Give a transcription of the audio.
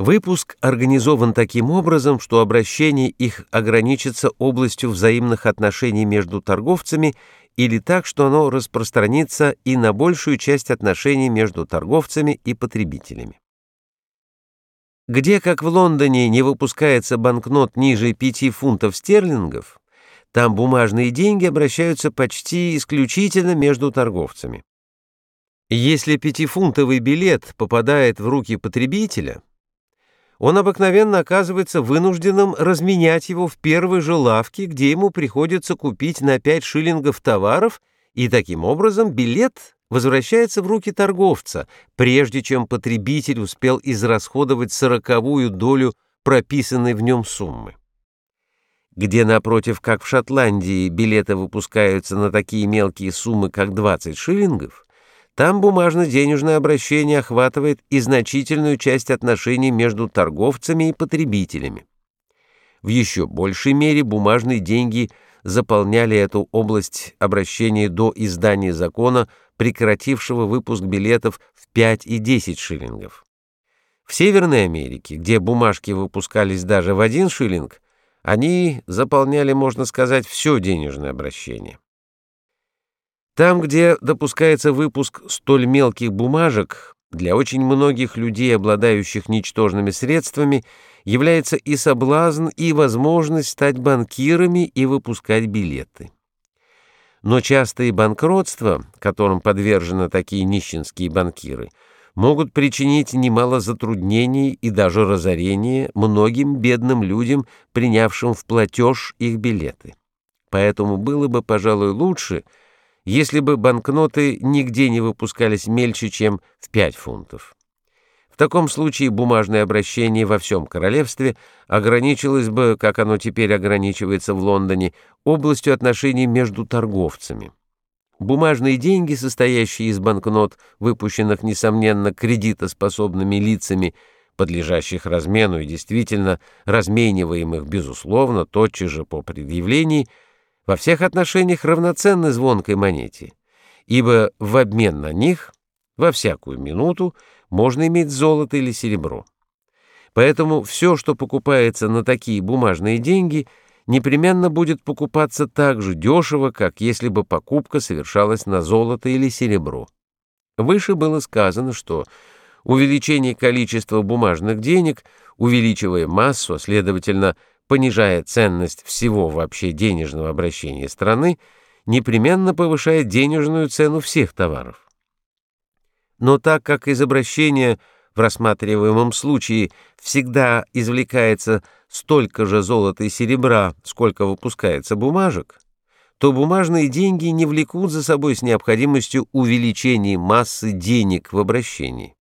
Выпуск организован таким образом, что обращение их ограничится областью взаимных отношений между торговцами или так, что оно распространится и на большую часть отношений между торговцами и потребителями. Где, как в Лондоне, не выпускается банкнот ниже 5 фунтов стерлингов, там бумажные деньги обращаются почти исключительно между торговцами. Если пятифунтовый билет попадает в руки потребителя, он обыкновенно оказывается вынужденным разменять его в первой же лавке, где ему приходится купить на 5 шиллингов товаров, и таким образом билет возвращается в руки торговца, прежде чем потребитель успел израсходовать сороковую долю прописанной в нем суммы. Где, напротив, как в Шотландии, билеты выпускаются на такие мелкие суммы, как 20 шиллингов, там бумажно-денежное обращение охватывает и значительную часть отношений между торговцами и потребителями. В еще большей мере бумажные деньги заполняли эту область обращения до издания закона, прекратившего выпуск билетов в 5 и 10 шиллингов. В Северной Америке, где бумажки выпускались даже в 1 шиллинг, они заполняли, можно сказать, все денежное обращение. Там, где допускается выпуск столь мелких бумажек, для очень многих людей, обладающих ничтожными средствами, является и соблазн, и возможность стать банкирами и выпускать билеты. Но частые банкротства, которым подвержены такие нищенские банкиры, могут причинить немало затруднений и даже разорения многим бедным людям, принявшим в платеж их билеты. Поэтому было бы, пожалуй, лучше – если бы банкноты нигде не выпускались мельче, чем в 5 фунтов. В таком случае бумажное обращение во всем королевстве ограничилось бы, как оно теперь ограничивается в Лондоне, областью отношений между торговцами. Бумажные деньги, состоящие из банкнот, выпущенных, несомненно, кредитоспособными лицами, подлежащих размену и действительно размениваемых, безусловно, тотчас же по предъявлении – во всех отношениях равноценны звонкой монете, ибо в обмен на них во всякую минуту можно иметь золото или серебро. Поэтому все, что покупается на такие бумажные деньги, непременно будет покупаться так же дешево, как если бы покупка совершалась на золото или серебро. Выше было сказано, что увеличение количества бумажных денег, увеличивая массу, а следовательно, понижая ценность всего вообще денежного обращения страны, непременно повышает денежную цену всех товаров. Но так как из обращения в рассматриваемом случае всегда извлекается столько же золота и серебра, сколько выпускается бумажек, то бумажные деньги не влекут за собой с необходимостью увеличения массы денег в обращении.